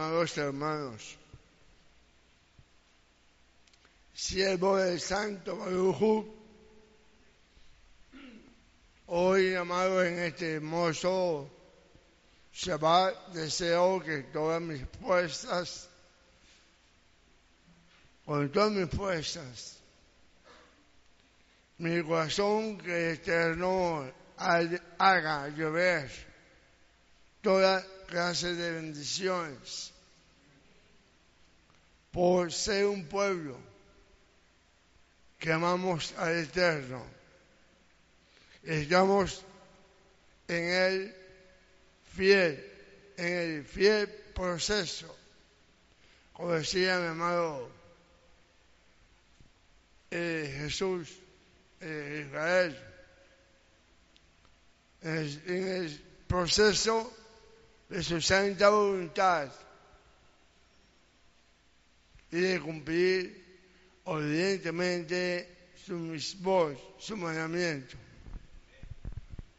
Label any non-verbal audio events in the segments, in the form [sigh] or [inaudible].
amados hermanos. Siervo del Santo Barujú, hoy, amado, en este hermoso Shabbat, deseo que todas mis fuerzas, con todas mis fuerzas, mi corazón que Eterno haga llover toda clase de bendiciones por ser un pueblo que amamos al Eterno. Estamos en el fiel, en el fiel proceso. Como decía mi amado eh, Jesús, eh, Israel, en el proceso de su santa voluntad y de cumplir obedientemente su mismo, su mandamiento.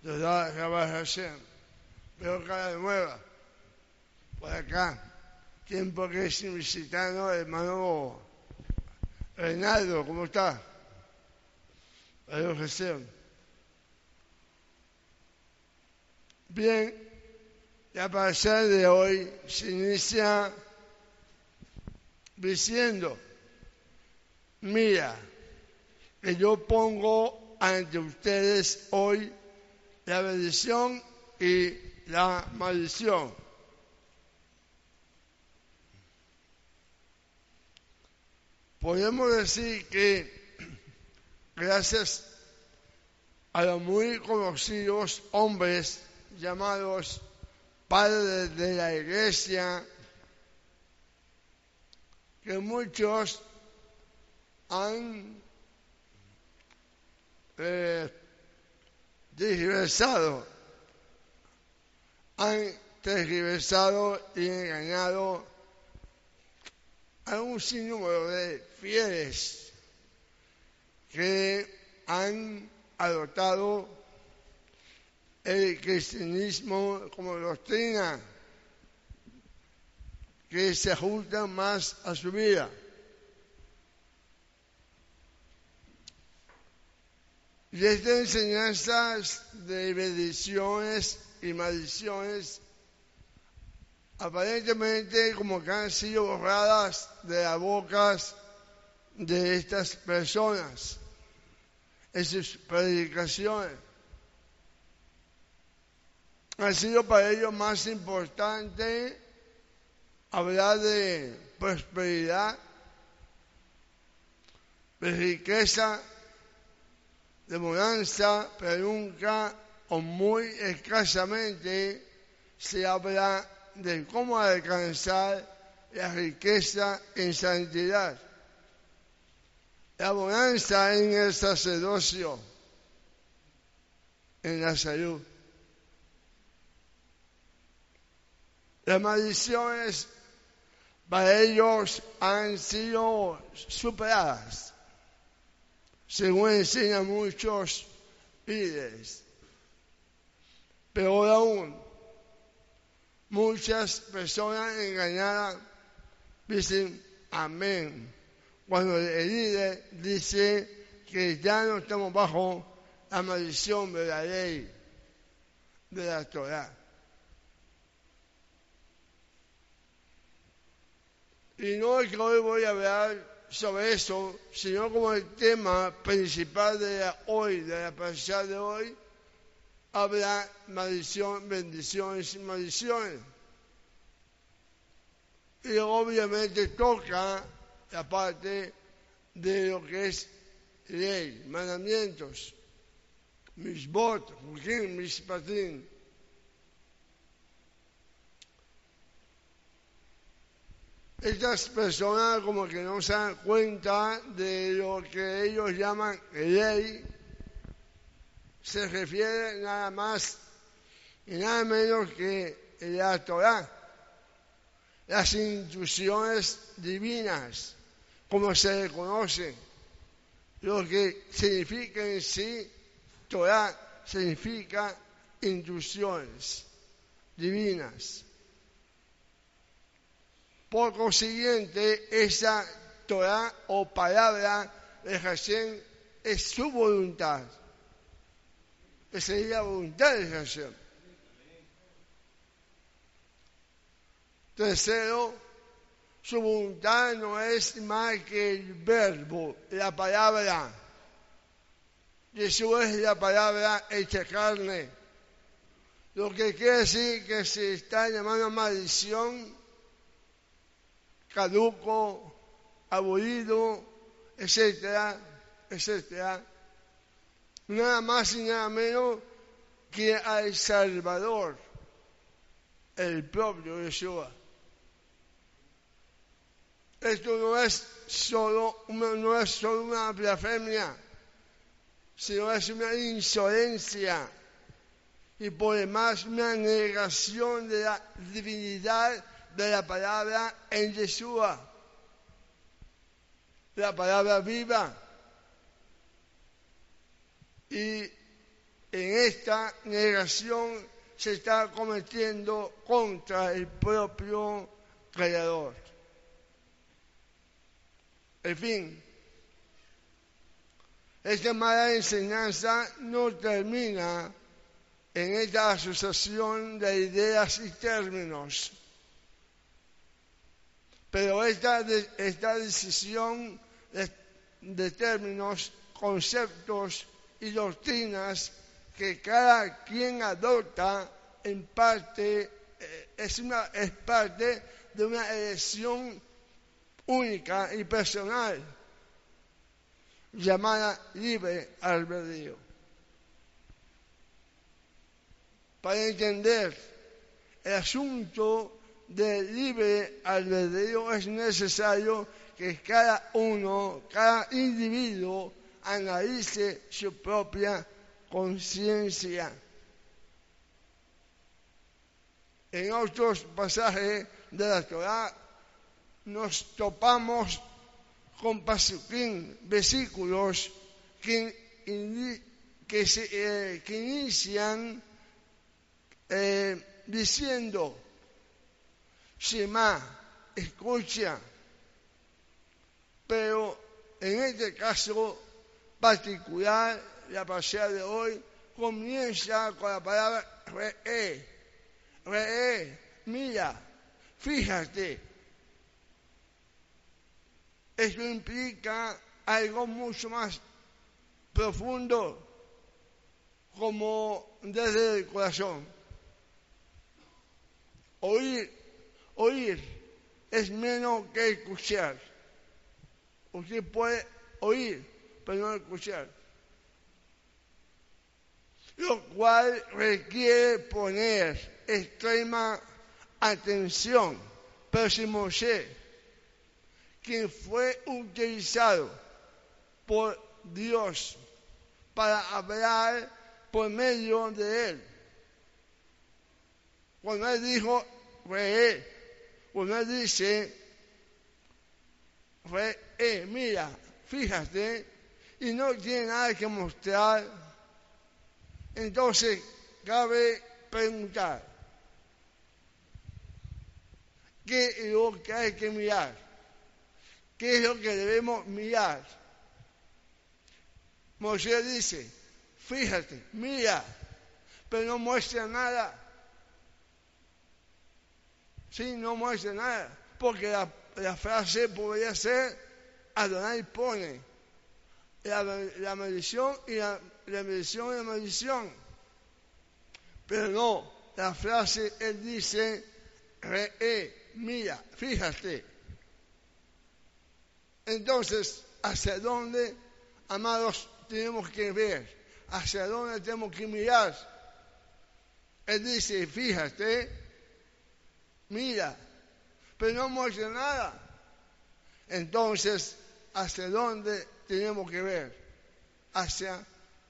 Toda Hashem. Veo cara nueva. Por acá. Tiempo que es visitando hermano Reinaldo, ¿cómo está? Adiós, Jesús. Bien, la pasada de hoy se inicia diciendo, mira, que yo pongo ante ustedes hoy la bendición y la maldición. Podemos decir que gracias a los muy conocidos hombres llamados padres de la iglesia, que muchos han eh, han tergiversado y engañado a un sinnúmero de fieles que han adoptado el cristianismo como doctrina que se ajusta más a su vida. Y estas enseñanzas de bendiciones y maldiciones, aparentemente como que han sido borradas de las bocas de estas personas en sus predicaciones ha sido para ellos más importante hablar de prosperidad, de riqueza, de bonanza, pero nunca o muy escasamente se habla de cómo alcanzar la riqueza en santidad, la bonanza en el sacerdocio, en la salud. Las maldiciones para ellos han sido superadas, según enseñan muchos líderes. Pero aún, muchas personas engañadas dicen amén. Cuando el líder dice que ya no estamos bajo la maldición de la ley de la Torah. Y no es que hoy voy a hablar sobre eso, sino como el tema principal de hoy, de la pasada de hoy, habla maldición, bendiciones y maldiciones. Y obviamente toca la parte de lo que es ley, mandamientos, mis votos, mis. Estas personas como que no se dan cuenta de lo que ellos llaman ley, se refiere nada más y nada menos que la Torah, las instrucciones divinas, como se le conoce, lo que significa en sí Torah significa instrucciones divinas. Por consiguiente, esa Torah o palabra de Hashem es su voluntad. Esa es la voluntad de Hashem. Tercero, su voluntad no es más que el verbo, la palabra. Jesús es la palabra hecha carne. Lo que quiere decir que se está llamando maldición, caduco, abolido, etcétera, etcétera. Nada más y nada menos que al Salvador, el propio Jesús. Esto no es solo una, no es solo una blasfemia, sino es una insolencia y por demás una negación de la divinidad de la palabra en Yeshua, la palabra viva. Y en esta negación se está cometiendo contra el propio Creador. En fin, esta mala enseñanza no termina en esta asociación de ideas y términos. Pero esta, esta decisión de, términos, conceptos y doctrinas que cada quien adopta en parte eh, es parte de una elección única y personal llamada libre albedrío. Para entender el asunto del libre albedrío es necesario que cada uno, cada individuo analice su propia conciencia. En otros pasajes de la Torah nos topamos con versículos que, que, se, eh, que inician eh, diciendo, Shema, escucha, pero en este caso particular, la pasada de hoy comienza con la palabra re, re, mira, fíjate, eso implica algo mucho más profundo, como desde el corazón. Oír, oír es menos que escuchar. Usted puede oír, pero no escuchar. Lo cual requiere poner extrema atención. Pero si Moshe quien fue utilizado por Dios para hablar por medio de él. Cuando él dijo, re, él dice, eh, mira, fíjate, y no tiene nada que mostrar, entonces cabe preguntar, ¿qué es lo que hay que mirar? ¿Qué es lo que debemos mirar? Moisés dice, fíjate, mira, pero no muestra nada. Sí, no muestra nada, porque la, frase podría ser Adonai pone la, maldición y la, la maldición y la maldición. Pero no, la frase él dice, re, mira, fíjate. Entonces, ¿hacia dónde, amados, tenemos que ver? ¿Hacia dónde tenemos que mirar? Él dice, fíjate, mira, pero no muestra nada. Entonces, ¿hacia dónde tenemos que ver? Hacia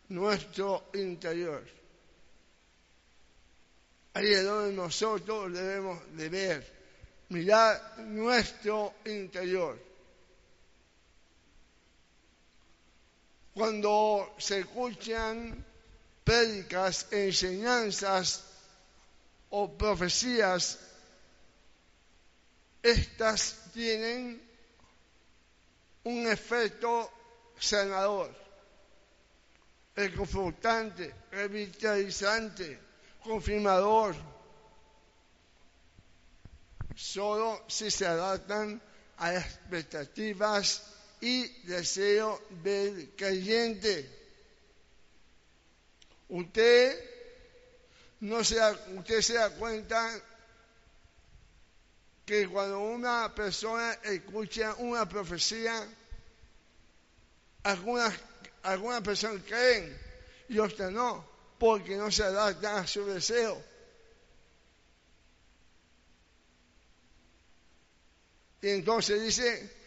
nuestro interior. Ahí es donde nosotros debemos de ver, mirar nuestro interior. cuando se escuchan prédicas, enseñanzas o profecías estas tienen un efecto sanador, reconfortante, revitalizante, confirmador, solo si se adaptan a las expectativas y deseo del creyente. Usted no se usted se da cuenta que cuando una persona escucha una profecía, algunas, algunas personas creen y otras no, porque no se adaptan a su deseo. Y entonces dice,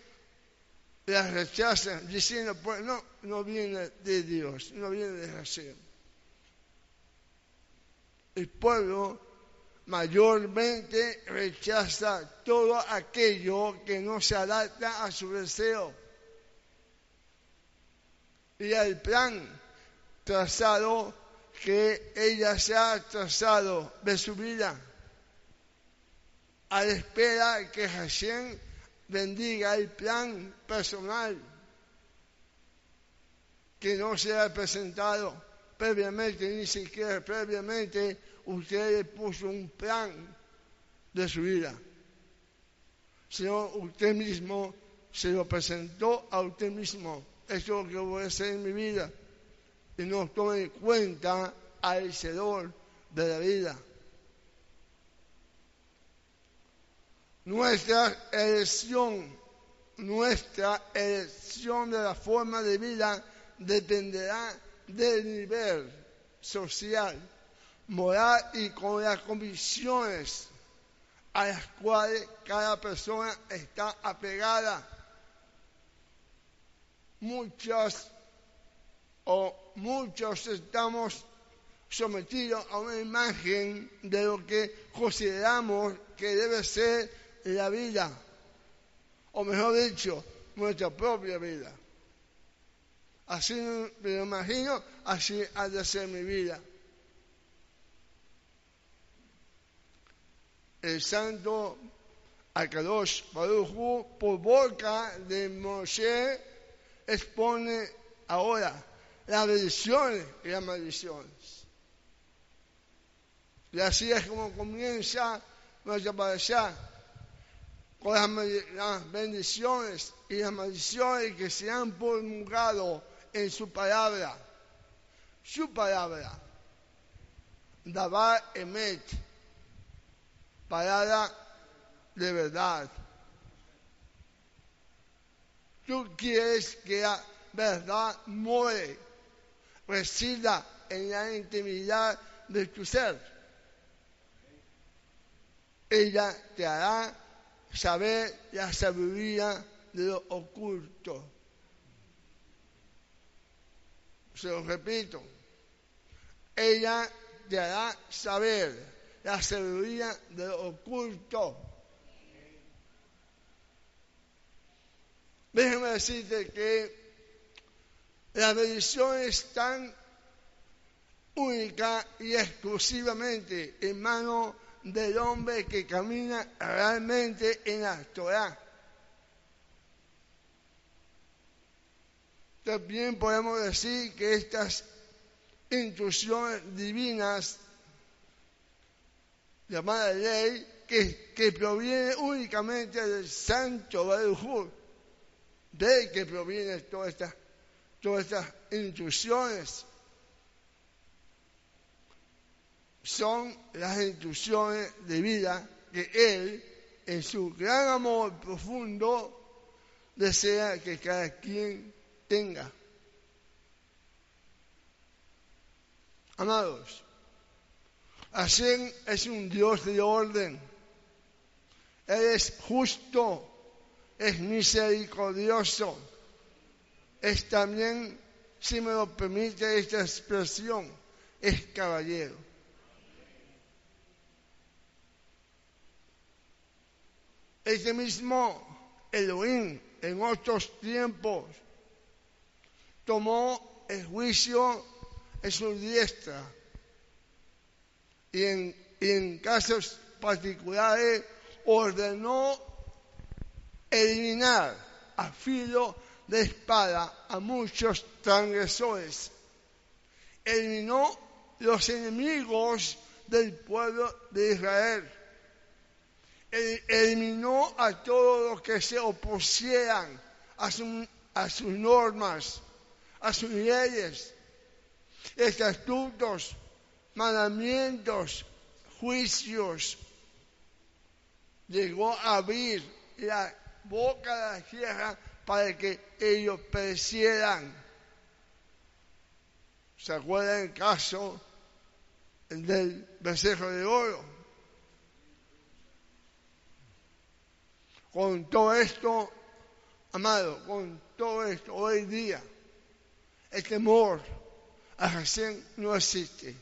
las rechazan diciendo, pues no, no viene de Dios, no viene de Jesús. El pueblo mayormente rechaza todo aquello que no se adapta a su deseo. Y al plan trazado que ella se ha trazado de su vida a la espera que Hashem bendiga el plan personal que no se ha presentado previamente, ni siquiera previamente usted le puso un plan de su vida, sino usted mismo se lo presentó a usted mismo. Esto es lo que voy a hacer en mi vida. Y no tome en cuenta al Señor de la vida. Nuestra elección, nuestra elección de la forma de vida dependerá del nivel social, moral y con las convicciones a las cuales cada persona está apegada. Muchos o muchos estamos sometidos a una imagen de lo que consideramos que debe ser la vida, o mejor dicho, nuestra propia vida. Así me imagino, así ha de ser mi vida. El santo Akadosh Baruch por boca de Moshe, expone ahora las bendiciones y las maldiciones. Y así es como comienza nuestra allá con las bendiciones y las maldiciones que se han promulgado en su palabra. Su palabra. Dabar Emet. Palabra de verdad. Tú quieres que la verdad muere, resida en la intimidad de tu ser. Ella te hará saber la sabiduría de lo oculto. Se lo repito, ella te hará saber la sabiduría de lo oculto. Déjeme decirte que la bendición están única y exclusivamente en manos del hombre que camina realmente en la Torah. También podemos decir que estas instrucciones divinas, llamadas ley, que, que proviene únicamente del Santo Baruj de él que provienen todas estas, todas estas instrucciones son las instrucciones de vida que Él, en su gran amor profundo, desea que cada quien tenga. Amados, Hashem es un Dios de orden. Él es justo, es misericordioso. Es también, si me lo permite esta expresión, es caballero. Ese mismo Elohim en otros tiempos tomó el juicio en su diestra y en, casos particulares ordenó eliminar a filo de espada a muchos transgresores. Eliminó los enemigos del pueblo de Israel. Eliminó a todos los que se opusieran a, a sus normas, a sus leyes, estatutos, mandamientos, juicios. Llegó a abrir la boca de la tierra para que ellos perecieran. ¿Se acuerdan el caso del becerro de oro? Con todo esto, amado, con todo esto, hoy día, el temor a Hashem no existe.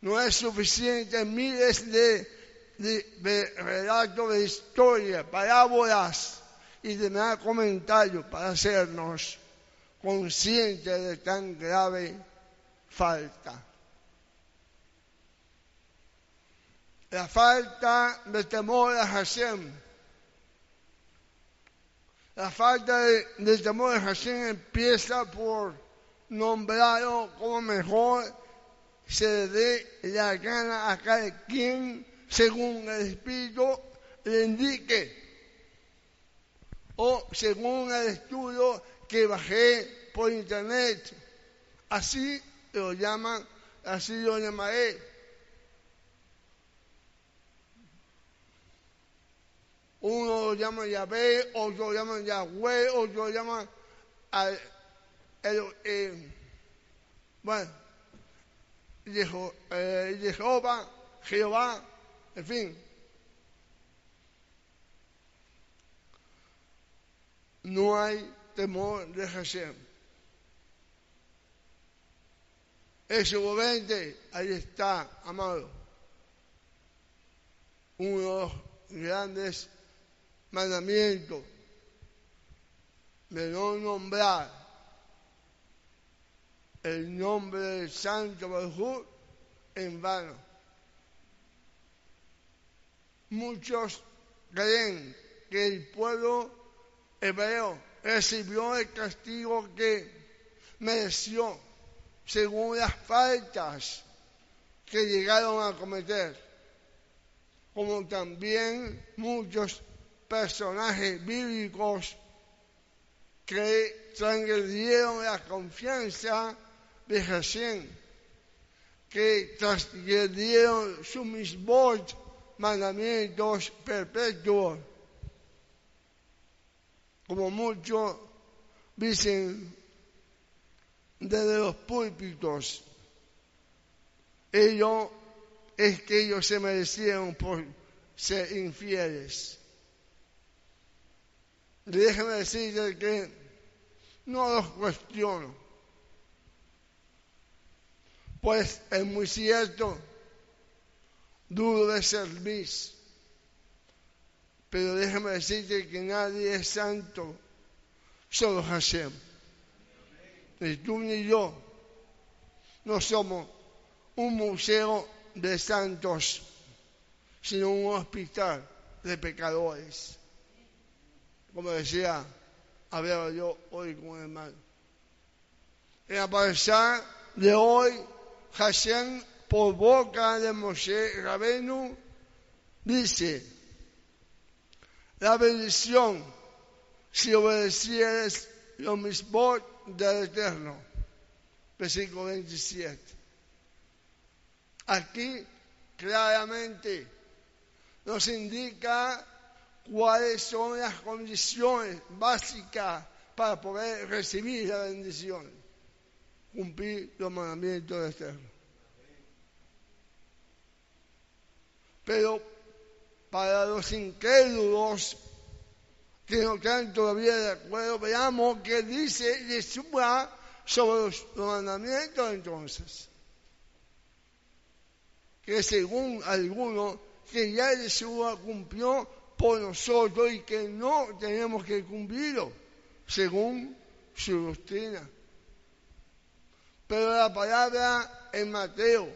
No es suficiente miles de, relatos de historia, parábolas y demás comentarios para hacernos conscientes de tan grave falta. La falta de temor a Hashem. La falta de, temor a Hashem empieza por nombrarlo como mejor se dé la gana a cada quien según el Espíritu le indique o según el estudio que bajé por internet. Así lo llaman, así lo llamaré. Uno lo llama Yahvé, otro lo llama Yahweh, otro lo llama el, eh, bueno, eh, Jehová, Jehová, en fin. No hay temor de Hashem. Eso obviamente, ahí está, amado. Uno de los grandes mandamientos de no nombrar el nombre del Santo Bajú en vano. Muchos creen que el pueblo hebreo recibió el castigo que mereció según las faltas que llegaron a cometer, como también muchos personajes bíblicos que transgredieron la confianza de Hashem, que transgredieron sus mismos mandamientos perpetuos, como muchos dicen desde los púlpitos. Ellos es que ellos se merecieron por ser infieles. Déjeme decirles que no los cuestiono. Pues es muy cierto, duro de servir. Pero déjame decirte que nadie es santo, solo Hashem. Ni tú ni yo no somos un museo de santos, sino un hospital de pecadores. Como decía, hablaba yo hoy con el hermano. En la de hoy, Hashem, por boca de Moshe Rabenu, dice, la bendición si obedecieres lo mismo del Eterno. Versículo 27. Aquí claramente nos indica cuáles son las condiciones básicas para poder recibir la bendición. Cumplir los mandamientos del Eterno. Pero para los incrédulos que no están todavía de acuerdo, veamos qué dice Yeshua sobre los, mandamientos entonces. Que según algunos, que ya Yeshua cumplió por nosotros y que no tenemos que cumplirlo según su doctrina. Pero la palabra en Mateo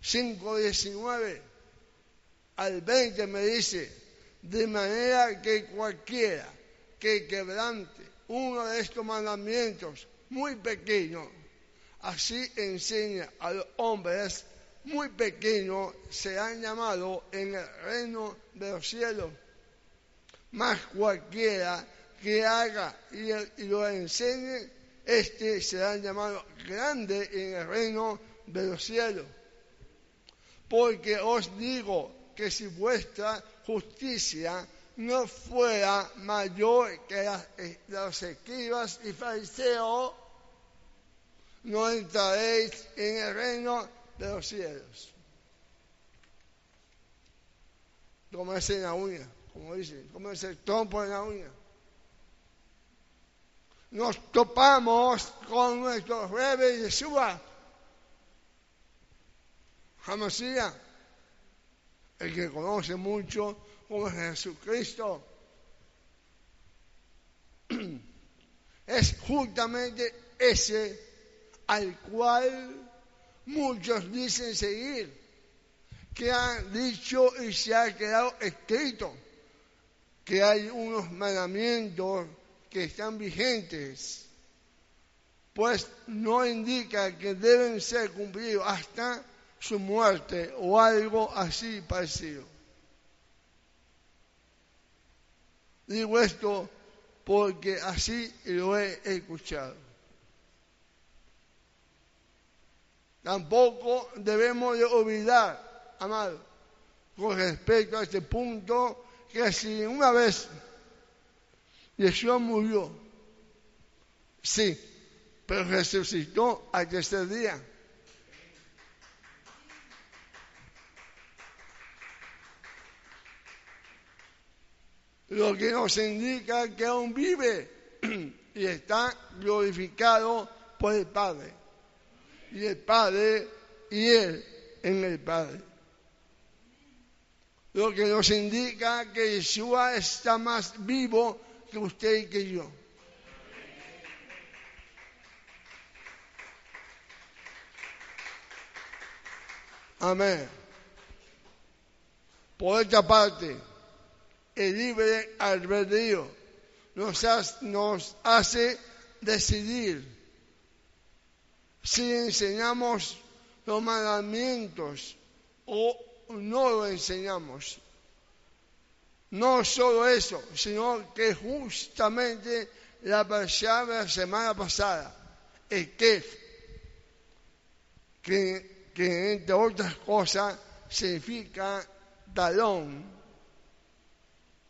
5, 19 al 20 me dice, de manera que cualquiera que quebrante uno de estos mandamientos muy pequeños, así enseña a los hombres muy pequeños, serán llamados en el reino de los cielos. Más cualquiera que haga y, lo enseñe, este será llamado grande en el reino de los cielos. Porque os digo que si vuestra justicia no fuera mayor que la de los escribas y fariseos, no entraréis en el reino de los cielos. En la uña, como dicen, como es el trompo en la uña. Nos topamos con nuestro rey Yeshua, Hamasía, el que conoce mucho como Jesucristo. [clears throat] Es justamente ese al cual muchos dicen seguir, que han dicho y se ha quedado escrito que hay unos mandamientos que están vigentes, pues no indica que deben ser cumplidos hasta su muerte o algo así parecido. Digo esto porque así lo he escuchado. Tampoco debemos de olvidar, amado, con respecto a este punto, que si una vez Jesús murió, sí, pero resucitó al tercer día. Lo que nos indica que aún vive [clears throat] y está glorificado por el Padre y el Padre y Él en el Padre. Lo que nos indica que Yeshua está más vivo que usted y que yo. Amén. Por otra parte, el libre albedrío nos, nos hace decidir si enseñamos los mandamientos o no lo enseñamos. No solo eso, sino que justamente la palabra de la semana pasada, el que, que entre otras cosas significa talón,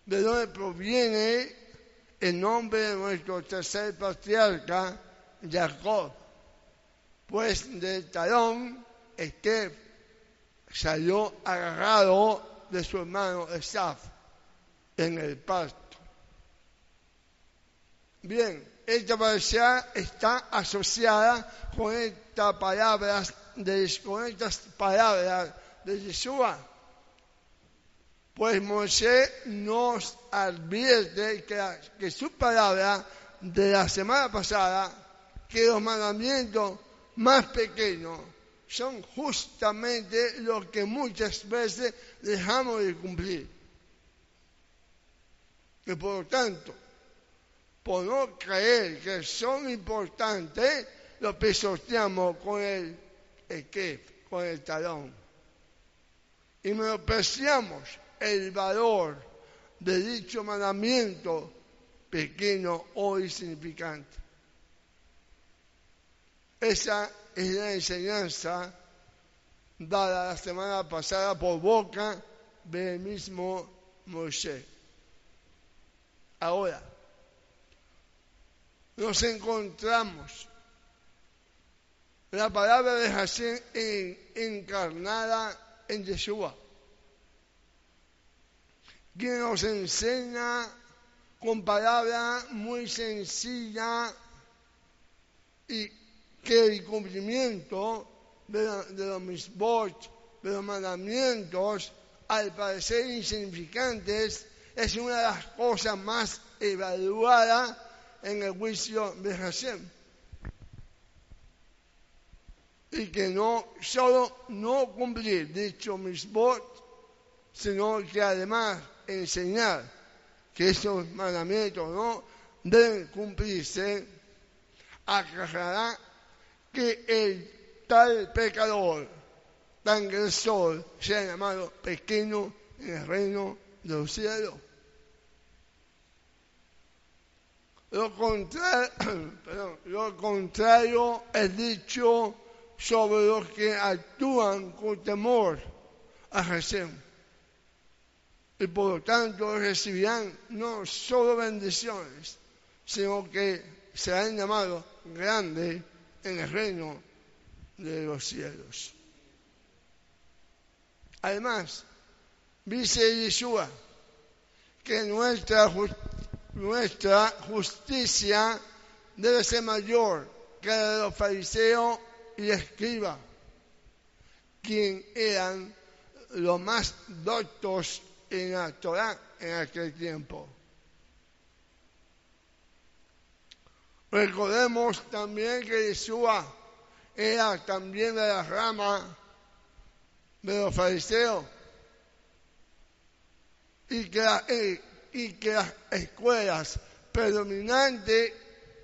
de donde proviene el nombre de nuestro tercer patriarca, Jacob. Pues del talón Estef salió agarrado de su hermano Esaf en el pasto. Bien, esta palabra está asociada con estas palabras de, con estas palabras de Yeshua. Pues Moisés nos advierte que, que su palabra de la semana pasada, que los mandamientos más pequeños son justamente los que muchas veces dejamos de cumplir. Y por lo tanto, por no creer que son importantes, lo pisoteamos con el, el con el talón. Y menospreciamos el valor de dicho mandamiento pequeño o insignificante. Esa es la enseñanza dada la semana pasada por boca del mismo Moshe. Ahora, nos encontramos. La palabra de Hashem encarnada en Yeshua, quien nos enseña con palabra muy sencilla y que el cumplimiento de, los misbot, de los mandamientos, al parecer insignificantes, es una de las cosas más evaluadas en el juicio de Hashem. Y que no solo no cumplir dicho misbot, sino que además enseñar que esos mandamientos no deben cumplirse, aclarará que el tal pecador, tan agresor, sea llamado pequeño en el reino de los cielos. Lo contrario, [clears throat] lo contrario es dicho sobre los que actúan con temor a Jesús. Y por lo tanto recibirán no solo bendiciones, sino que serán llamados grandes en el reino de los cielos. Además, dice Yeshua que nuestra, nuestra justicia debe ser mayor que la de los fariseos y escribas, quien eran los más doctos en la Torah en aquel tiempo. Recordemos también que Yeshua era también de la rama de los fariseos y que, eh, y que las escuelas predominantes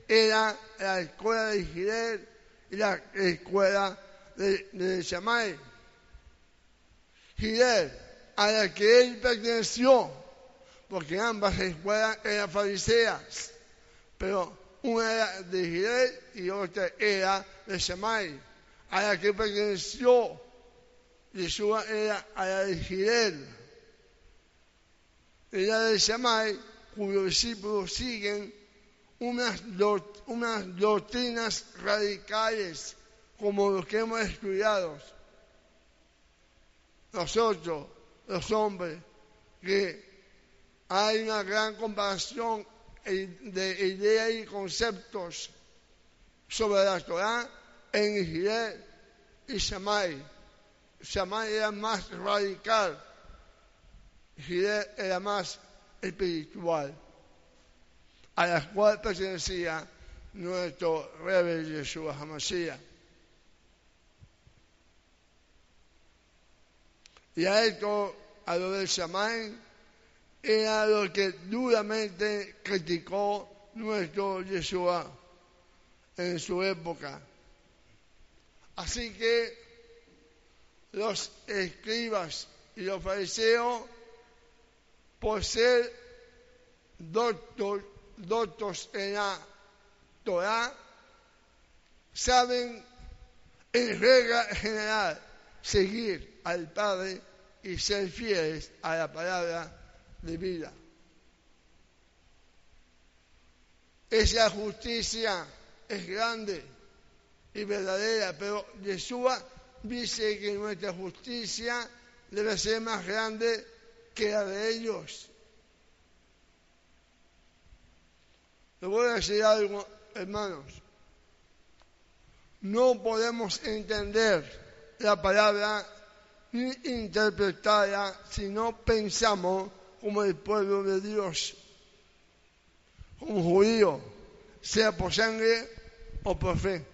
eran la escuela de Israel y la escuela de, de. Gilel, a la que él perteneció, porque ambas escuelas eran fariseas, pero una era de Gilel y otra era de Shammai, a la que perteneció Yeshua era a la de Gilel, la de Shammai, cuyos discípulos siguen unas, unas doctrinas radicales como los que hemos estudiado. Nosotros, los hombres, que hay una gran comparación de ideas y conceptos sobre la Torah en Israel y Shammai. Shammai era más radical, Israel era más espiritual a la cual pertenecía nuestro Rebe Yeshua Hamashiach. Y a esto, a lo del Shammai, era lo que duramente criticó nuestro Yeshua en su época. Así que los escribas y los fariseos, por ser doctos en la Torah saben en regla general seguir al Padre y ser fieles a la palabra de vida. Esa justicia es grande y verdadera, pero Yeshua dice que nuestra justicia debe ser más grande que la de ellos. Le voy a decir algo, hermanos. No podemos entender la palabra ni interpretarla si no pensamos como el pueblo de Dios, como judío, sea por sangre o por fe.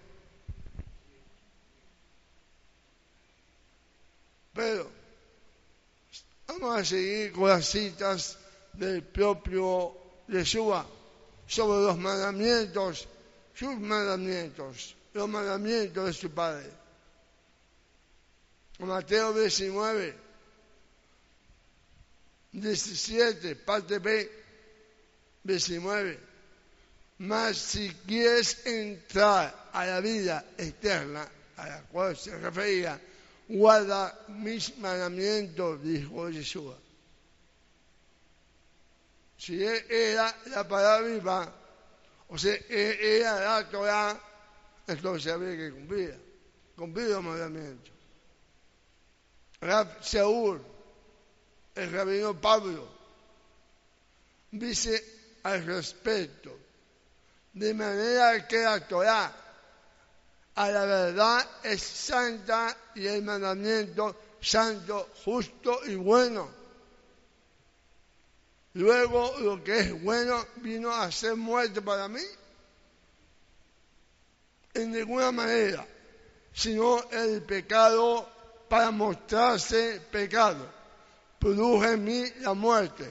Pero vamos a seguir con las citas del propio Yeshua sobre los mandamientos, sus mandamientos, los mandamientos de su Padre. Mateo 19, 17, parte B, 19. Mas si quieres entrar a la vida eterna, a la cual se refería, guarda mis mandamientos, dijo Jesús. Si era la palabra viva, o sea, e, era la Torah, entonces había que cumplir, cumplir los mandamientos. Rab Saúl, el rabino Pablo, dice al respecto, de manera que la Torah a la verdad es santa y el mandamiento santo, justo y bueno Luego lo que es bueno vino a ser muerte para mí. En ninguna manera, sino el pecado para mostrarse pecado. produjo en mí la muerte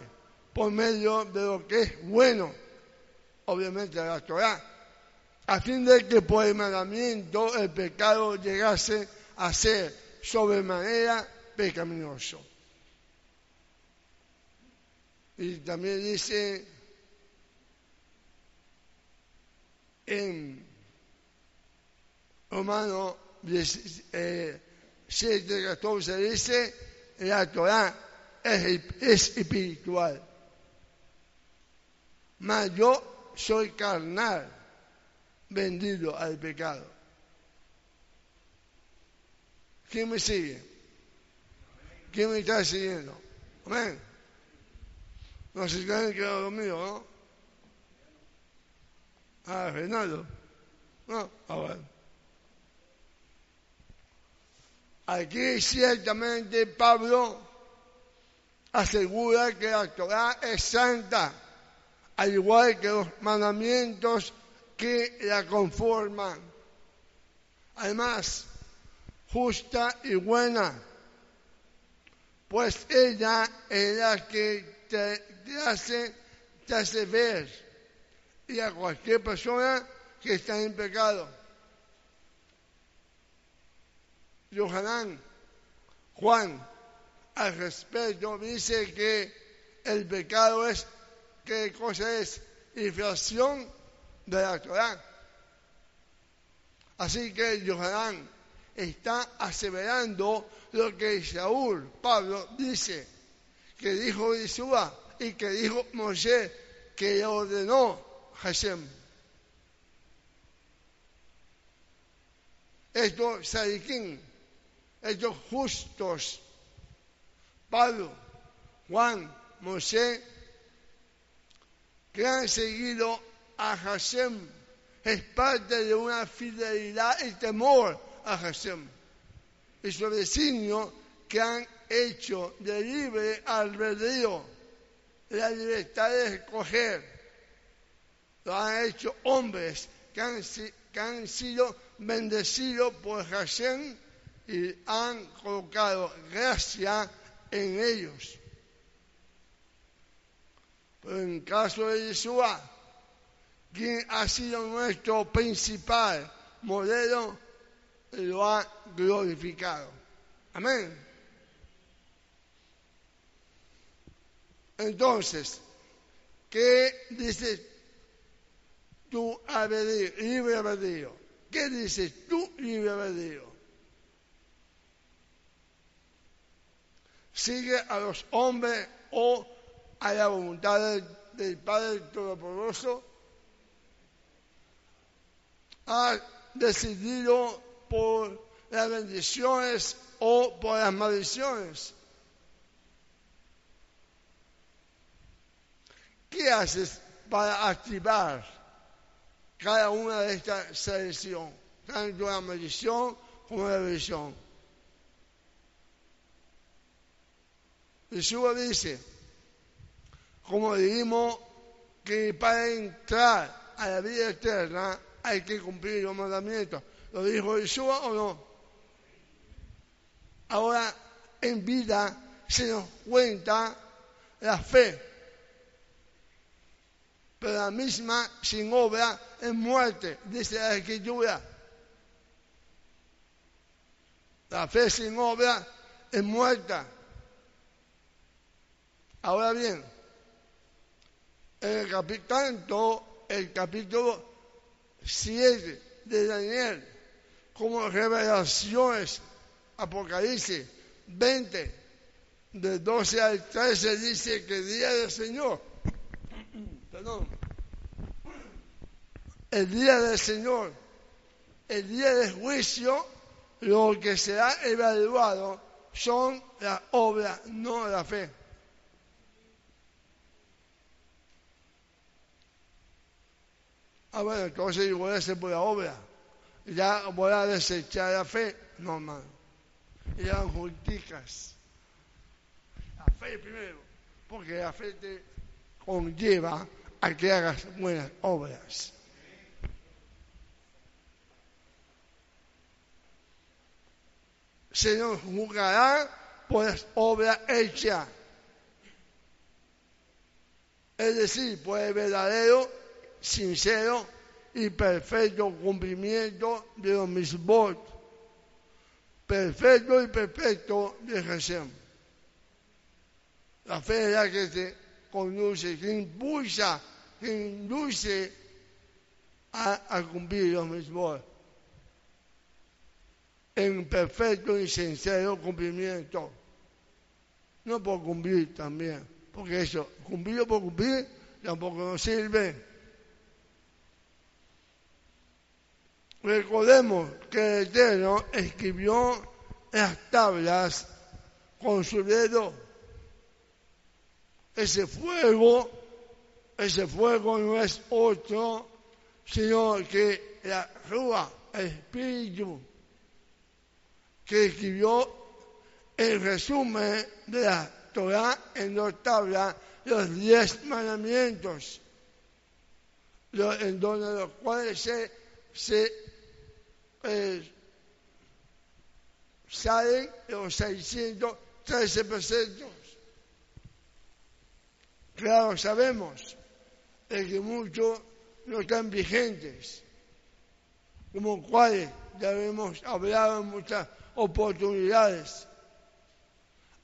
por medio de lo que es bueno, obviamente la Torah, a fin de que por el mandamiento el pecado llegase a ser sobremanera pecaminoso. Y también dice en Romano 7, 14 dice, la Torah es espiritual, mas yo soy carnal, vendido al pecado. ¿Quién me sigue? ¿Quién me está siguiendo? Amén. No se han quedado dormidos, ¿no? Ah, Fernando. No, ah, bueno. Aquí ciertamente Pablo asegura que la Torah es santa, al igual que los mandamientos que la conforman. Además, justa y buena, pues ella es la que te, hace, te ver y a cualquier persona que está en pecado. Johanán, Juan, al respecto, dice que el pecado es, ¿qué cosa es? Infracción de la Torah. Así que Johanán está aseverando lo que Saúl, Pablo, dice, que dijo Yeshua y que dijo Moshe, que ordenó Hashem. Estos sadiquín, estos justos, Pablo, Juan, Mosé, que han seguido a Hashem, es parte de una fidelidad y temor a Hashem. Y su designio que han hecho de libre albedrío la libertad de escoger. Lo han hecho hombres que han, que han sido bendecidos por Hashem y han colocado gracia en ellos. Pero en caso de Yeshua, quien ha sido nuestro principal modelo, lo ha glorificado. Amén. Entonces, ¿qué dice tu albedrío, libre albedrío? ¿Qué dices tú, libre albedrío? ¿Sigue a los hombres o a la voluntad del Padre Todopoderoso? ¿Ha decidido por las bendiciones o por las maldiciones. ¿Qué haces para activar cada una de estas selecciones, tanto la maldición como la bendición? Jesús dice, como dijimos, que para entrar a la vida eterna hay que cumplir los mandamientos. ¿Lo dijo Jesús o no? Ahora en vida se nos cuenta la fe, pero la misma sin obra es muerte, dice la Escritura. La fe sin obra es muerta. Ahora bien, el capítulo, el capítulo 7 de Daniel como revelaciones, Apocalipsis 20, de 12 al 13, dice que el día del Señor, perdón, el día del Señor, el día del juicio, lo que será evaluado son las obras, no la fe. Ah, bueno, entonces igual se por la obra ya voy a desechar la fe. No, hermano. Eran junticas. La fe primero, porque la fe te conlleva a que hagas buenas obras. Se nos juzgará por las obras hechas Es decir, por el verdadero, sincero y perfecto cumplimiento de los mismos. Perfecto y perfecto de Jesús. La fe es la que te conduce, que impulsa, que induce a, cumplir los mismos en perfecto y sincero cumplimiento. No por cumplir también, porque eso, cumplir por cumplir, tampoco nos sirve. Recordemos que el Eterno escribió las tablas con su dedo. Ese fuego, ese fuego no es otro, sino que la Rúa, el Espíritu, que escribió el resumen de la Torah en dos tablas, los diez mandamientos, en donde los cuales se, se eh, salen los 613 preceptos. Claro, sabemos que muchos no están vigentes, como cuales ya hemos hablado en muchas oportunidades.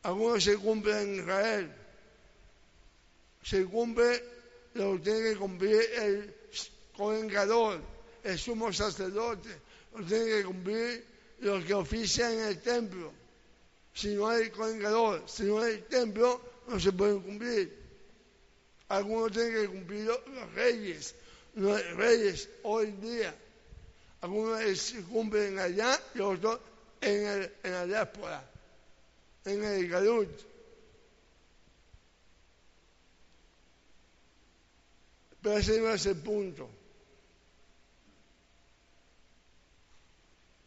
Algunos se cumplen en Israel. Se cumple lo que tiene que cumplir el covengador, el sumo sacerdote, lo tiene que cumplir los que ofician en el templo. Si no hay covengador, si no hay templo, no se pueden cumplir. Algunos tienen que cumplir los reyes, los reyes hoy día. Algunos se cumplen allá y otros en, el, en la diáspora, en el Galut. Pero ese no es el punto.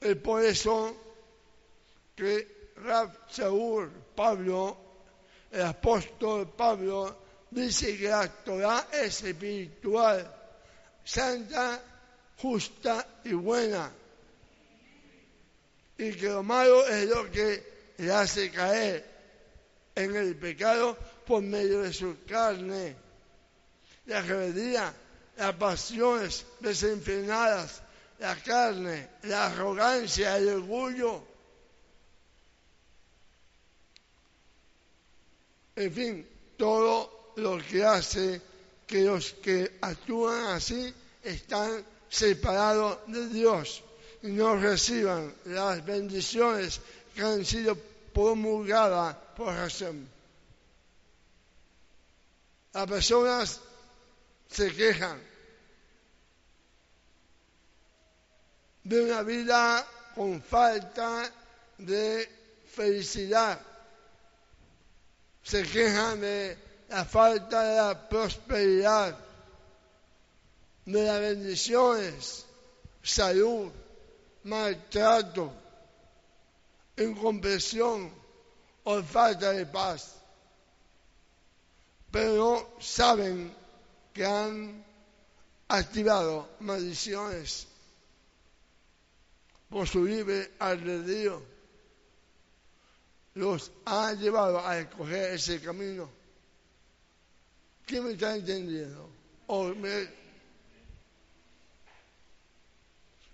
Es por eso que Rab Pablo, el apóstol Pablo, dice que la Torah es espiritual, santa, justa y buena y que lo malo es lo que le hace caer en el pecado por medio de su carne. La rebeldía, las pasiones desenfrenadas, la carne, la arrogancia, el orgullo. En fin, todo lo que hace que los que actúan así están separados de Dios y no reciban las bendiciones que han sido promulgadas por Hashem. Las personas se quejan de una vida con falta de felicidad. Se quejan de la falta de la prosperidad, de las bendiciones, salud, maltrato, incomprensión o falta de paz. Pero saben que han activado maldiciones libre albedrío. Los ha llevado a escoger ese camino. ¿Quién me está entendiendo? O.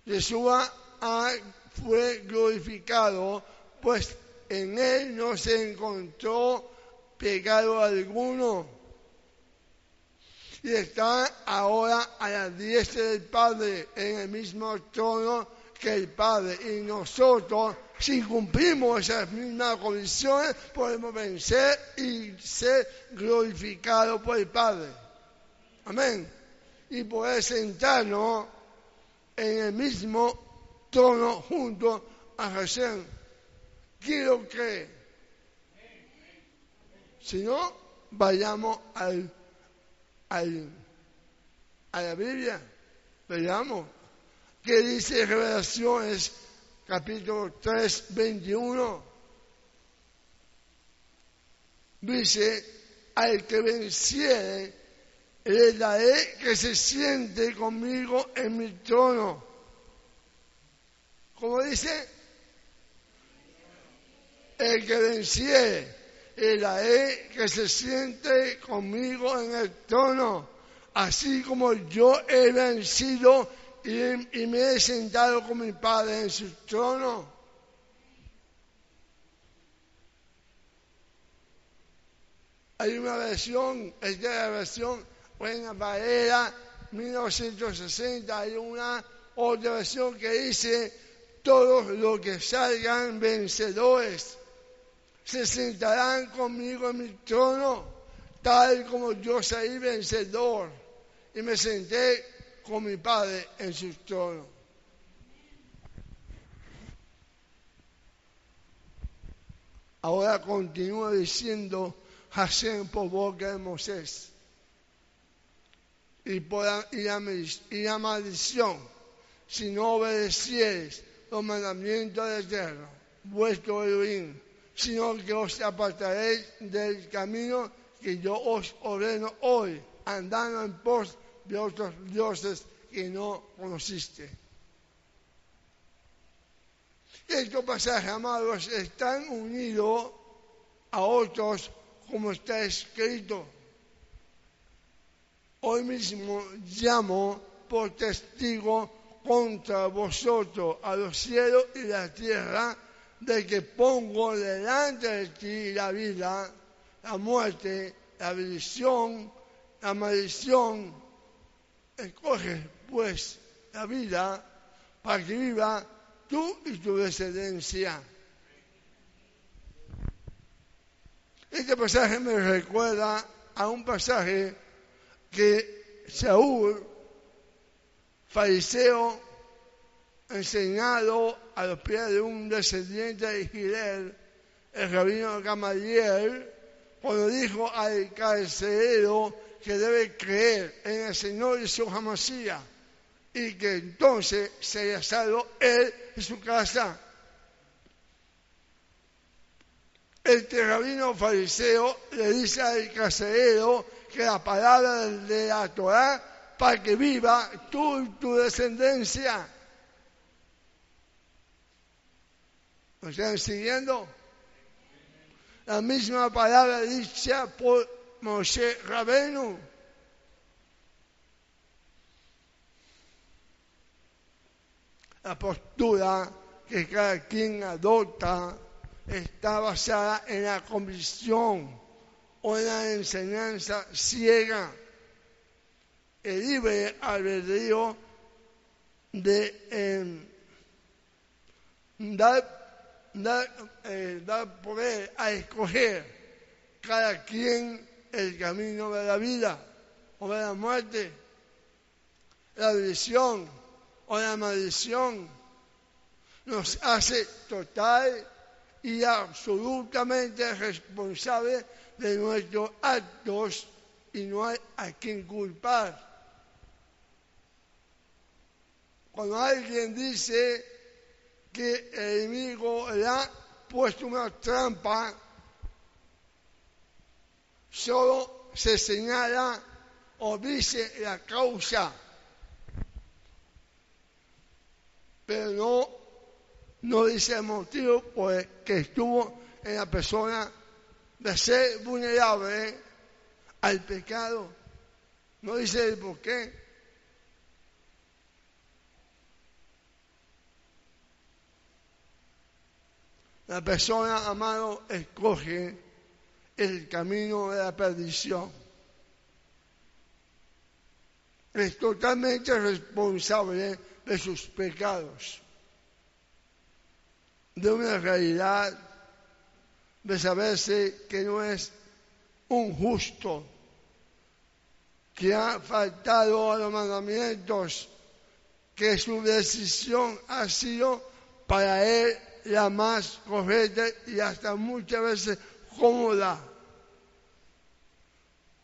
Yeshua fue glorificado, pues en él no se encontró pecado alguno. Y está ahora a la diestra del Padre, en el mismo trono que el Padre. Y nosotros, si cumplimos esas mismas condiciones, podemos vencer y ser glorificados por el Padre. Amén. Y poder sentarnos en el mismo trono junto a Hashem. Quiero que, si no, vayamos al, al, a la Biblia, veamos qué dice Revelaciones capítulo 3, 21. Dice, al que venciere, le daré que se siente conmigo en mi trono como dice, el que venciere, el que se siente conmigo en el trono, así como yo he vencido y, me he sentado con mi Padre en su trono. Hay una versión, es de la versión Buena Valera 1960, hay una otra versión que dice, todos los que salgan vencedores se sentarán conmigo en mi trono, tal como yo salí vencedor y me senté con mi Padre en su trono. Ahora continúa diciendo Hashem por boca de Moisés. Y, por la, y, la, maldición, si no obedecieres los mandamientos de Eterno, vuestro Elohim, sino que os apartaréis del camino que yo os ordeno hoy, andando en pos de otros dioses que no conociste. Estos pasajes, amados, están unidos a otros como está escrito. Hoy mismo llamo por testigo contra vosotros a los cielos y la tierra de que pongo delante de ti la vida, la muerte, la bendición, la maldición, escoge pues la vida para que viva tú y tu descendencia. Este pasaje me recuerda a un pasaje que Saúl, fariseo, enseñado a los pies de un descendiente de Israel, el rabino Gamaliel, cuando dijo al carcelero que debe creer en el Señor y su Hamasía y que entonces sería salvo él y su casa. El rabino fariseo le dice al carcelero que la palabra de la Torah para que viva tú y tu descendencia. ¿Me están siguiendo? La misma palabra dicha por Moshe Rabenu. La postura que cada quien adopta está basada en la convicción o en la enseñanza ciega. El libre albedrío de eh, dar, dar, eh, dar poder a escoger cada quien el camino de la vida o de la muerte, la bendición o la maldición, nos hace total y absolutamente responsable de nuestros actos y no hay a quien culpar. Cuando alguien dice que el enemigo le ha puesto una trampa, solo se señala o dice la causa, pero no, dice el motivo por el que estuvo en la persona de ser vulnerable al pecado. No dice el por qué. La persona, amado, escoge el camino de la perdición. Es totalmente responsable de sus pecados, de una realidad de saberse que no es un justo, que ha faltado a los mandamientos, que su decisión ha sido para él la más correcta y hasta muchas veces cómoda,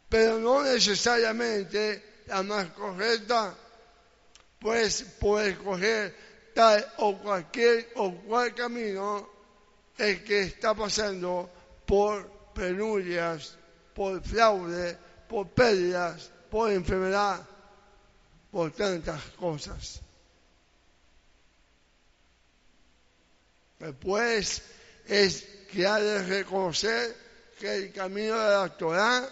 pero no necesariamente la más correcta, pues por escoger tal o cualquier o cual camino el que está pasando por penurias, por fraude, por pérdidas, por enfermedad, por tantas cosas. Después es que ha de reconocer que el camino de la Torah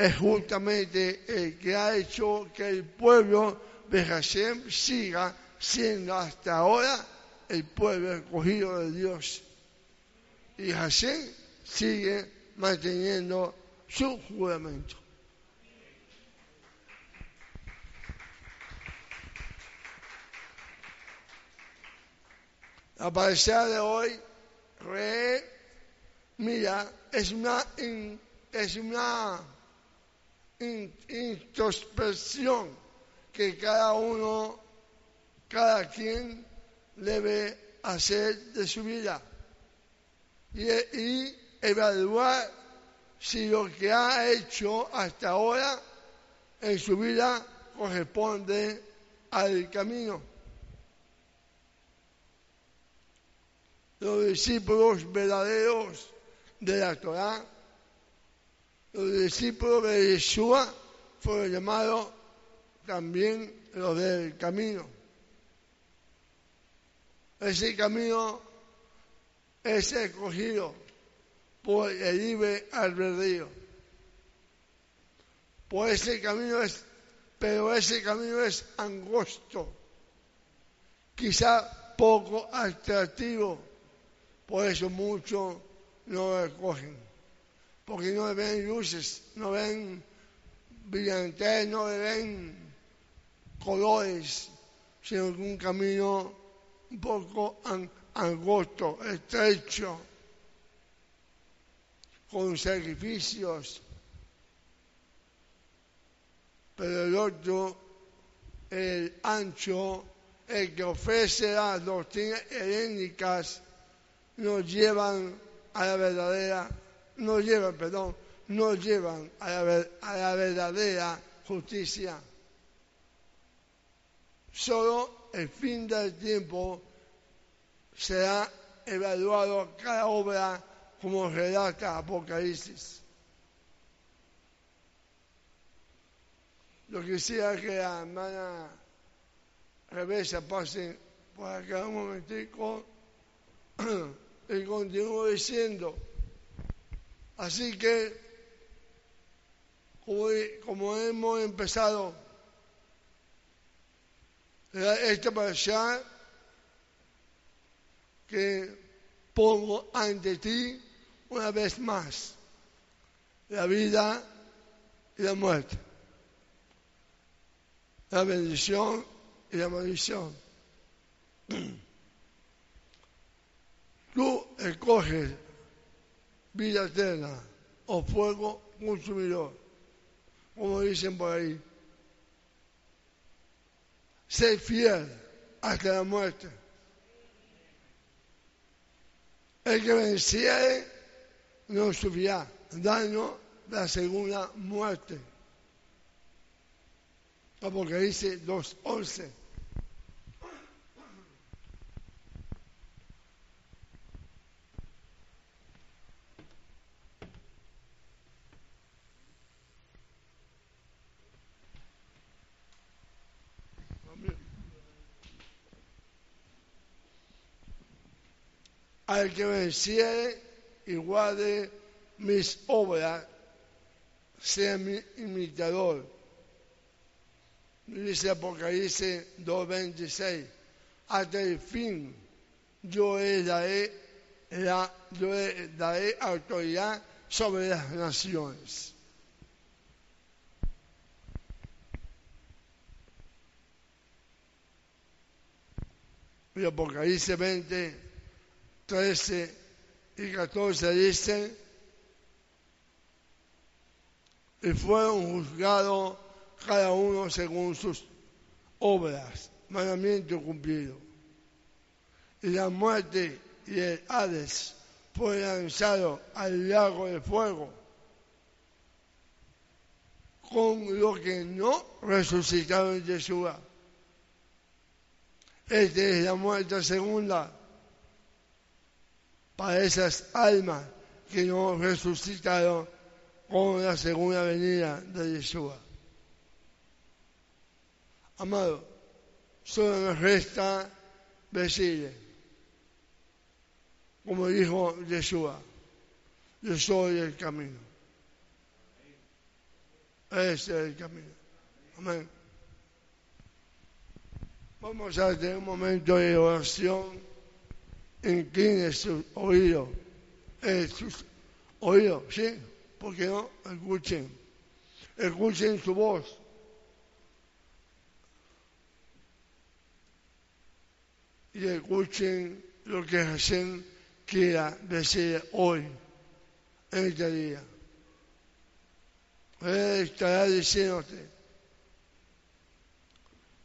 es justamente el que ha hecho que el pueblo de Hashem siga siendo hasta ahora el pueblo escogido de Dios. Y Hashem sigue manteniendo su juramento. La parecer de hoy, re, mira, es una, es una introspección que cada uno, cada quien debe hacer de su vida y, y evaluar si lo que ha hecho hasta ahora en su vida corresponde al camino. los discípulos verdaderos de la Torah, los discípulos de Yeshua fueron llamados también los del camino. Ese camino es escogido por el libre albedrío. Por ese camino es, pero ese camino es angosto, quizá poco atractivo por eso muchos no lo recogen, porque no ven luces, no ven brillantes, no ven colores, sino un camino un poco angosto, estrecho, con sacrificios. Pero el otro, el ancho, el que ofrece las doctrinas helénicas, nos llevan a la verdadera, nos llevan, perdón, nos llevan a la, a la verdadera justicia. Solo el fin del tiempo será evaluado cada obra como relata Apocalipsis. Lo que sea que la hermana Rebeca pase por acá un momentico. [clears throat] y continúo diciendo. Así que, como, hemos empezado esta allá que pongo ante ti una vez más la vida y la muerte, la bendición y la maldición. [clears throat] Tú escoges vida eterna o fuego consumidor, como dicen por ahí. Sé fiel hasta la muerte. El que venciere no sufrirá daño de la segunda muerte. Apocalipsis 2.11. al que venciere y guarde mis obras, sea mi imitador. Dice Apocalipsis 2.26, hasta el fin yo le daré, la, yo le daré autoridad sobre las naciones. Y Apocalipsis 20, 13 y 14 dice, y fueron juzgados cada uno según sus obras, mandamiento cumplido. Y la muerte y el Hades fueron lanzados al lago de fuego, con lo que no resucitaron Yeshua. Esta es la muerte segunda para esas almas que no resucitaron con la segunda venida de Yeshua. Amado, solo nos resta decirle, como dijo Yeshua, Yo soy el camino. Ese es el camino. Amén. Vamos a tener un momento de oración. Incline su oído. Eh, sus oídos, ¿sí? Porque no escuchen. Escuchen su voz. Y escuchen lo que Hashem quiera decir hoy, en este día. Él estará diciéndote,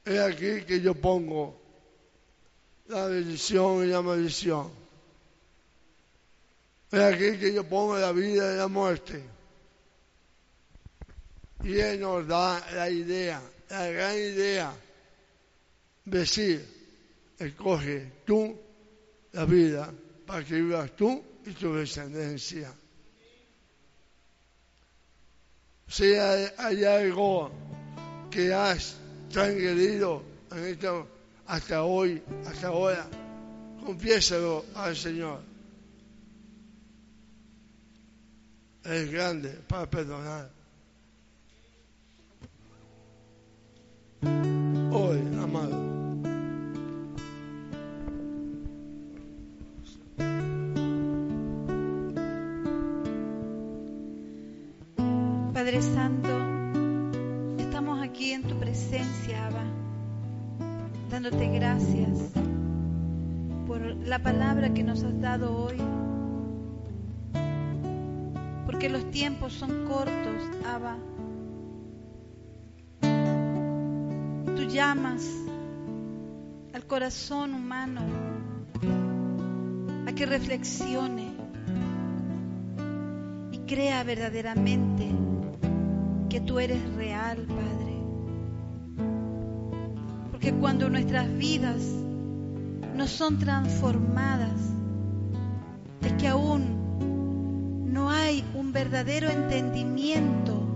es aquí que yo pongo la bendición y la maldición. Es aquí que yo pongo la vida y la muerte. Y Él nos da la idea, la gran idea, decir, escoge tú la vida para que vivas tú y tu descendencia. Si hay, algo que has transgredido en esto hasta hoy, hasta ahora, confiésalo al Señor. Es grande para perdonar. Hoy, amado. Dándote gracias por la palabra que nos has dado hoy, porque los tiempos son cortos, Abba. Tú llamas al corazón humano a que reflexione y crea verdaderamente que tú eres real, Padre. Porque cuando nuestras vidas no son transformadas, es que aún no hay un verdadero entendimiento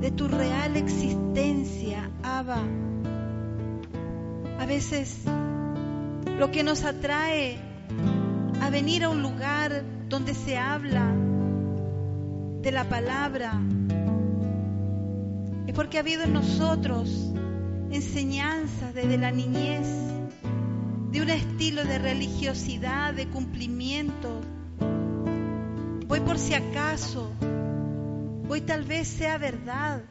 de tu real existencia, Abba. A veces lo que nos atrae a venir a un lugar donde se habla de la palabra porque ha habido en nosotros enseñanzas desde la niñez de un estilo de religiosidad, de cumplimiento. Voy por si acaso, voy tal vez sea verdad,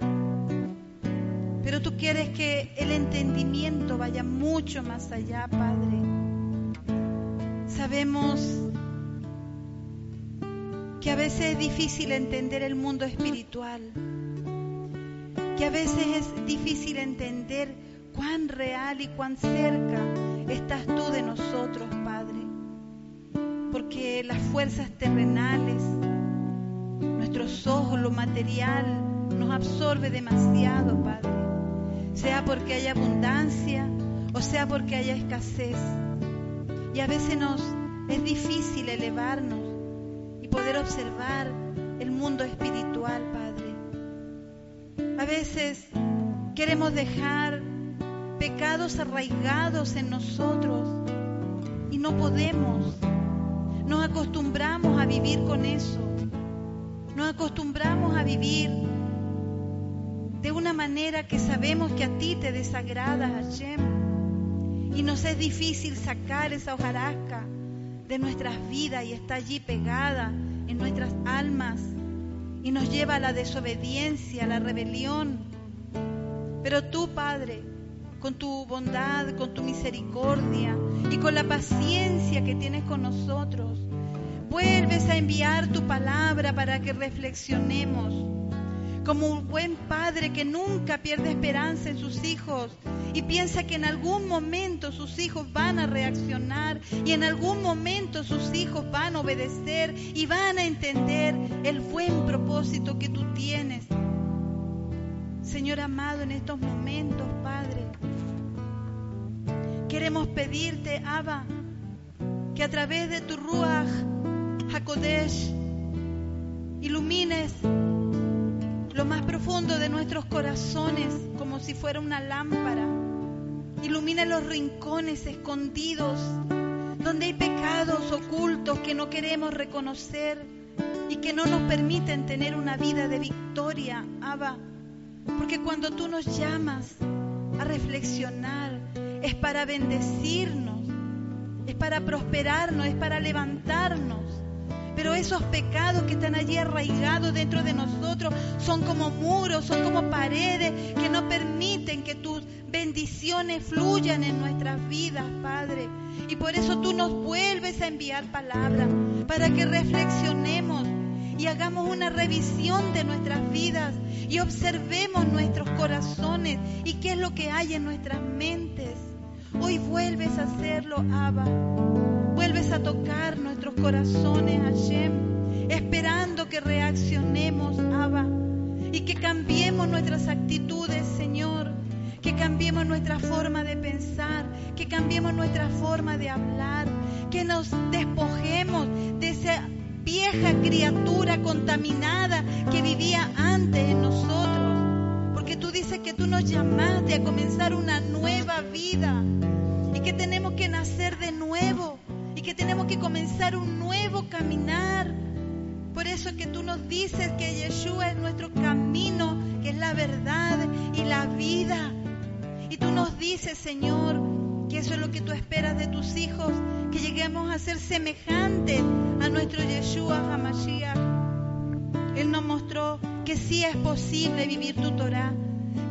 pero tú quieres que el entendimiento vaya mucho más allá, Padre. Sabemos que a veces es difícil entender el mundo espiritual que a veces es difícil entender cuán real y cuán cerca estás tú de nosotros, Padre. Porque las fuerzas terrenales, nuestros ojos, lo material, nos absorbe demasiado, Padre. Sea porque haya abundancia o sea porque haya escasez. Y a veces nos es difícil elevarnos y poder observar el mundo espiritual, Padre. A veces queremos dejar pecados arraigados en nosotros y no podemos. Nos acostumbramos a vivir con eso. Nos acostumbramos a vivir de una manera que sabemos que a ti te desagrada, Hashem. Y nos es difícil sacar esa hojarasca de nuestras vidas y está allí pegada en nuestras almas y nos lleva a la desobediencia, a la rebelión. Pero tú, Padre, con tu bondad, con tu misericordia y con la paciencia que tienes con nosotros, vuelves a enviar tu palabra para que reflexionemos como un buen padre que nunca pierde esperanza en sus hijos y piensa que en algún momento sus hijos van a reaccionar y en algún momento sus hijos van a obedecer y van a entender el buen propósito que tú tienes. Señor amado, en estos momentos, Padre, queremos pedirte, Abba, que a través de tu Ruach HaKodesh ilumines lo más profundo de nuestros corazones como si fuera una lámpara. Ilumina los rincones escondidos, donde hay pecados ocultos que no queremos reconocer. y que no nos permiten tener una vida de victoria, Abba. Porque cuando tú nos llamas a reflexionar, es para bendecirnos, es para prosperarnos, es para levantarnos. Pero esos pecados que están allí arraigados dentro de nosotros son como muros, son como paredes que no permiten que tus bendiciones fluyan en nuestras vidas, Padre. Y por eso tú nos vuelves a enviar palabra para que reflexionemos y hagamos una revisión de nuestras vidas y observemos nuestros corazones y qué es lo que hay en nuestras mentes. Hoy vuelves a hacerlo, Abba. Vuelves a tocar nuestros corazones, Hashem, esperando que reaccionemos, Abba, y que cambiemos nuestras actitudes, Señor, que cambiemos nuestra forma de pensar, que cambiemos nuestra forma de hablar, que nos despojemos de esa vieja criatura contaminada que vivía antes en nosotros. Porque tú dices que tú nos llamaste a comenzar una nueva vida y que tenemos que nacer de nuevo que tenemos que comenzar un nuevo caminar. Por eso es que tú nos dices que Yeshua es nuestro camino, que es la verdad y la vida. Y tú nos dices, Señor, que eso es lo que tú esperas de tus hijos, que lleguemos a ser semejantes a nuestro Yeshua HaMashiach. Él nos mostró que sí es posible vivir tu Torah,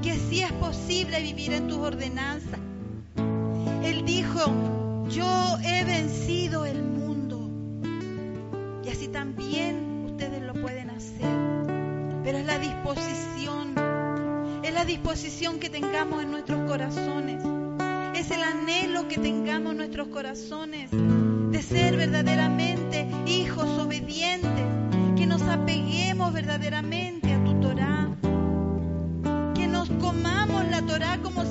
que sí es posible vivir en tus ordenanzas. Él dijo, yo he vencido el mundo. Y así también ustedes lo pueden hacer. Pero es la disposición, es la disposición que tengamos en nuestros corazones. Es el anhelo que tengamos en nuestros corazones de ser verdaderamente hijos obedientes, que nos apeguemos verdaderamente a tu Torah, que nos comamos la Torah como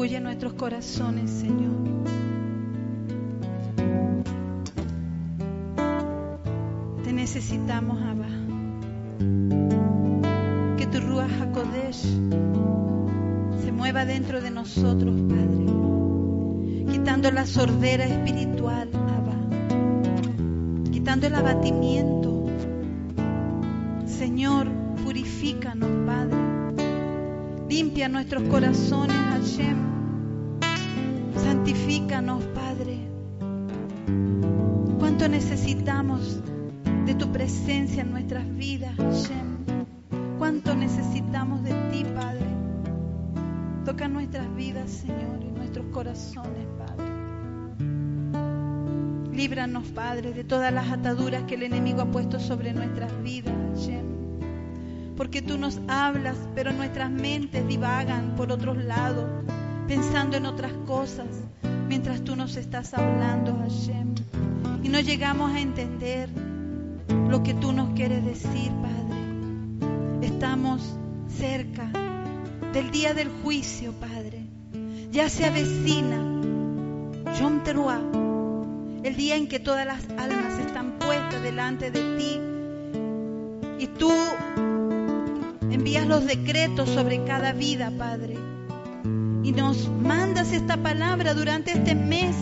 Redarguye nuestros corazones, Señor. Te necesitamos, Abba. Que tu Ruach HaKodesh se mueva dentro de nosotros, Padre. Quitando la sordera espiritual, Abba. Quitando el abatimiento. Señor, purifícanos, Padre. Limpia nuestros corazones, Hashem. Santifícanos, Padre. Cuánto necesitamos de tu presencia en nuestras vidas, Hashem. Cuánto necesitamos de ti, Padre. Toca nuestras vidas, Señor, y nuestros corazones, Padre. Líbranos, Padre, de todas las ataduras que el enemigo ha puesto sobre nuestras vidas. Porque tú nos hablas, pero nuestras mentes divagan por otros lados, pensando en otras cosas, mientras tú nos estás hablando, Hashem. Y no llegamos a entender lo que tú nos quieres decir, Padre. Estamos cerca del día del juicio, Padre. Ya se avecina Yom Teruah, el día en que todas las almas están puestas delante de ti y tú envías los decretos sobre cada vida, Padre. Y nos mandas esta palabra durante este mes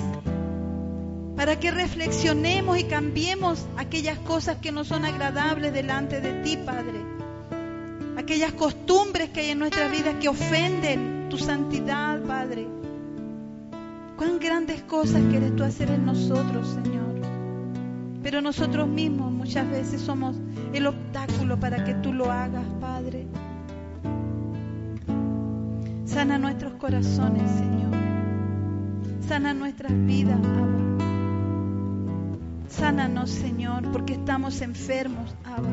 para que reflexionemos y cambiemos aquellas cosas que no son agradables delante de ti, Padre. Aquellas costumbres que hay en nuestras vidas que ofenden tu santidad, Padre. Cuán grandes cosas quieres tú hacer en nosotros, Señor. Pero nosotros mismos muchas veces somos el obstáculo para que tú lo hagas, Padre. Sana nuestros corazones, Señor. Sana nuestras vidas, Abba. Sánanos, Señor, porque estamos enfermos, Abba.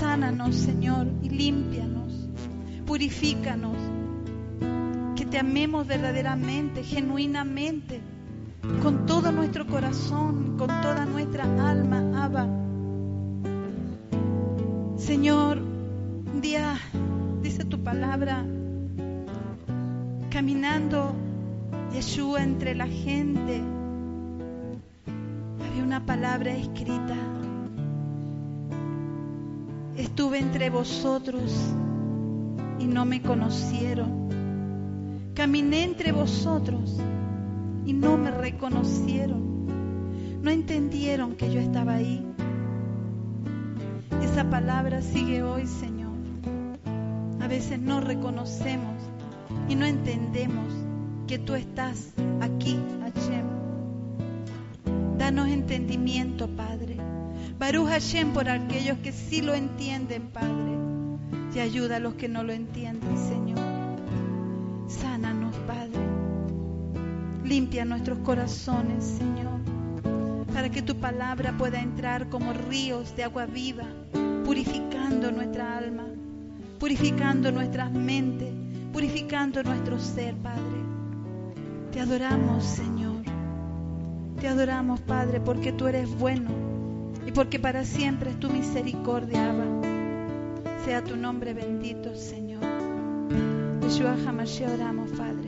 Sánanos, Señor, y límpianos. Purifícanos. Que te amemos verdaderamente, genuinamente, con todo nuestro corazón, con toda nuestra alma, Abba. Señor, un día, tu palabra, caminando Yeshua entre la gente, una palabra escrita. Estuve entre vosotros y no me conocieron. Caminé entre vosotros y no me reconocieron. No entendieron que yo estaba ahí. Esa palabra sigue hoy, Señor. A veces no reconocemos y no entendemos que tú estás aquí, Hashem Danos entendimiento, Padre. Baruch Hashem por aquellos que sí lo entienden, Padre. Y ayuda a los que no lo entienden, Señor. Sánanos, Padre. Limpia nuestros corazones, Señor. Para que tu palabra pueda entrar como ríos de agua viva, purificando nuestra alma, purificando nuestras mentes, purificando nuestro ser, Padre. Te adoramos, Señor. Te adoramos, Padre, porque tú eres bueno y porque para siempre es tu misericordia, Abba. Sea tu nombre bendito, Señor. Yeshua Hamashiach oramos, Padre.